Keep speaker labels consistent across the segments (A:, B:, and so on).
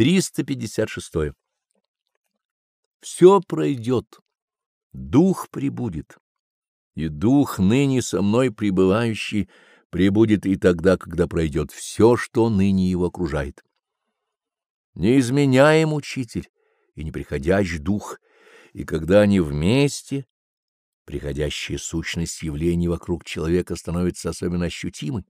A: 356. Все пройдет, дух прибудет, и дух ныне со мной пребывающий прибудет и тогда, когда пройдет все, что ныне его окружает. Неизменяем учитель и неприходящий дух, и когда они вместе, приходящая сущность явлений вокруг человека становится особенно ощутимой.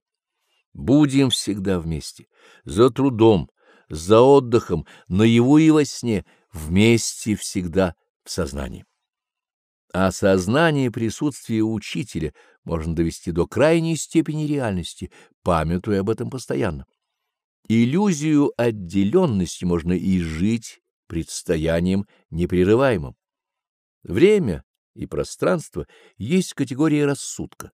A: Будем всегда вместе, за трудом, за отдыхом, наяву и во сне, вместе всегда в сознании. А сознание присутствия учителя можно довести до крайней степени реальности, памятуя об этом постоянно. Иллюзию отделенности можно и жить предстоянием непрерываемым. Время и пространство есть категория рассудка,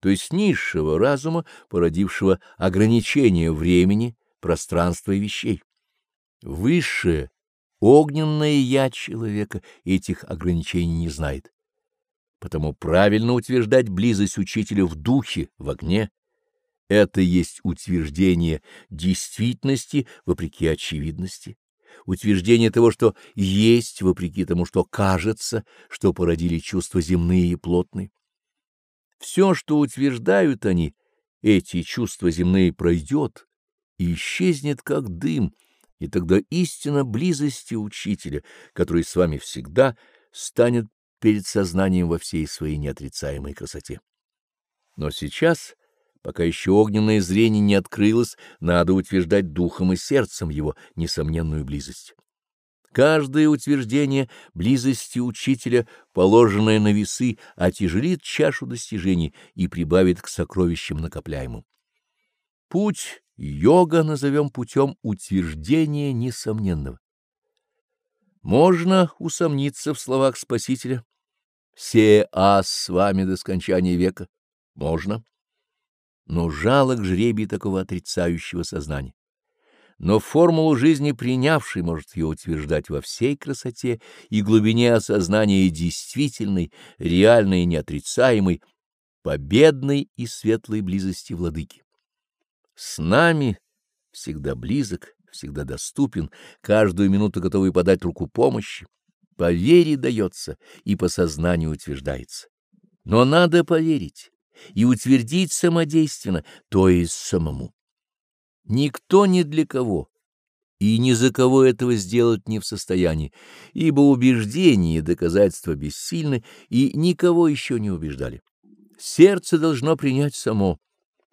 A: то есть низшего разума, породившего ограничение времени, пространства и вещей. Высшее, огненное я человека этих ограничений не знает. Потому правильно утверждать близость учителя в духе, в огне. Это есть утверждение действительности вопреки очевидности, утверждение того, что есть вопреки тому, что кажется, что породили чувства земные и плотные. Все, что утверждают они, эти чувства земные пройдет, и исчезнет как дым, и тогда истина близости учителя, который с вами всегда, станет перед сознанием во всей своей неотрицаемой красоте. Но сейчас, пока еще огненное зрение не открылось, надо утверждать духом и сердцем его несомненную близость. Каждое утверждение близости учителя, положенное на весы, отяжелит чашу достижений и прибавит к сокровищам накопляемым. Путь йога назовем путем утверждения несомненного. Можно усомниться в словах Спасителя «Се ас с вами до скончания века». Можно. Но жалок жребий такого отрицающего сознания. Но формулу жизни принявший может ее утверждать во всей красоте и глубине осознания действительной, реальной и неотрицаемой, победной и светлой близости владыки. С нами всегда близок, всегда доступен, каждую минуту готовый подать руку помощи. По вере дается и по сознанию утверждается. Но надо поверить и утвердить самодейственно, то есть самому. Никто ни для кого и ни за кого этого сделать не в состоянии, ибо убеждения и доказательства бессильны и никого еще не убеждали. Сердце должно принять само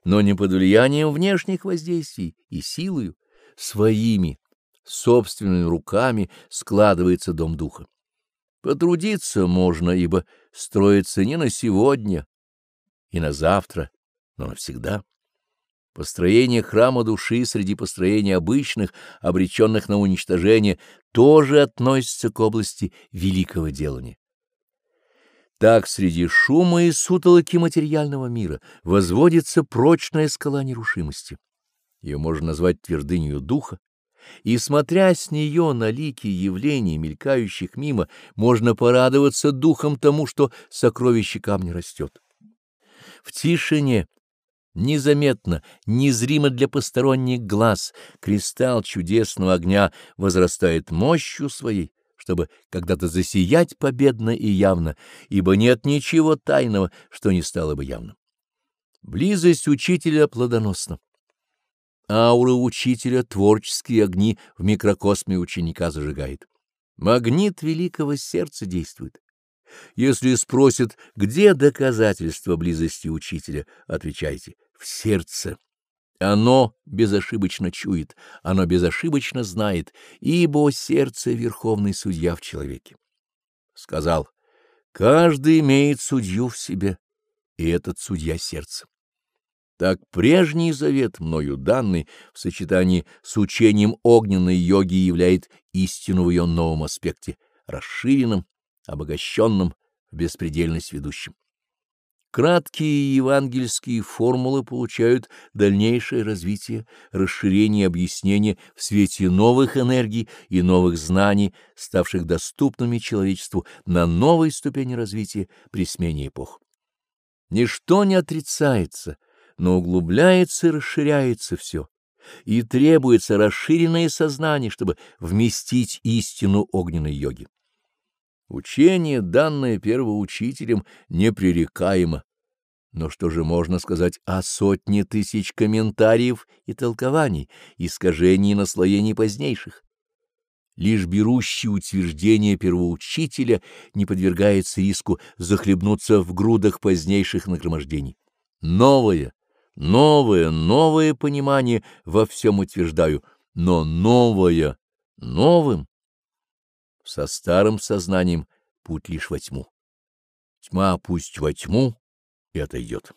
A: но не под влиянием внешних воздействий и силою, своими, собственными руками складывается дом духа. Потрудиться можно, ибо строится не на сегодня и на завтра, но навсегда. Построение храма души среди построений обычных, обреченных на уничтожение, тоже относится к области великого делания. Так среди шума и сутолоки материального мира возводится прочная скала нерушимости. Ее можно назвать твердынью духа, и, смотря с нее на лики явлений, мелькающих мимо, можно порадоваться духом тому, что сокровище камня растет. В тишине, незаметно, незримо для посторонних глаз, кристалл чудесного огня возрастает мощью своей, чтобы когда-то засиять победно и явно, ибо нет ничего тайного, что не стало бы явным. Близость учителя плодоносна. Аура учителя творческие огни в микрокосме ученика зажигает. Магнит великого сердца действует. Если спросят, где доказательства близости учителя, отвечайте — в сердце. Оно безошибочно чует, оно безошибочно знает, ибо сердце — верховный судья в человеке. Сказал, каждый имеет судью в себе, и этот судья сердца. Так прежний завет, мною данный, в сочетании с учением огненной йоги являет истину в ее новом аспекте, расширенном, обогащенном, в беспредельность ведущем. Краткие евангельские формулы получают дальнейшее развитие, расширение и объяснение в свете новых энергий и новых знаний, ставших доступными человечеству на новой ступени развития при смене эпох. Ничто не отрицается, но углубляется и расширяется все, и требуется расширенное сознание, чтобы вместить истину огненной йоги. Учение, данное первоучителем, непререкаемо. Но что же можно сказать о сотне тысяч комментариев и толкований, искажений и наслоений позднейших? Лишь берущий утверждение первоучителя не подвергается риску захлебнуться в грудах позднейших нагромождений. Новое, новое, новое понимание во всем утверждаю, но новое новым. Со старым сознанием путь лишь во тьму. Тьма пусть во тьму и отойдет.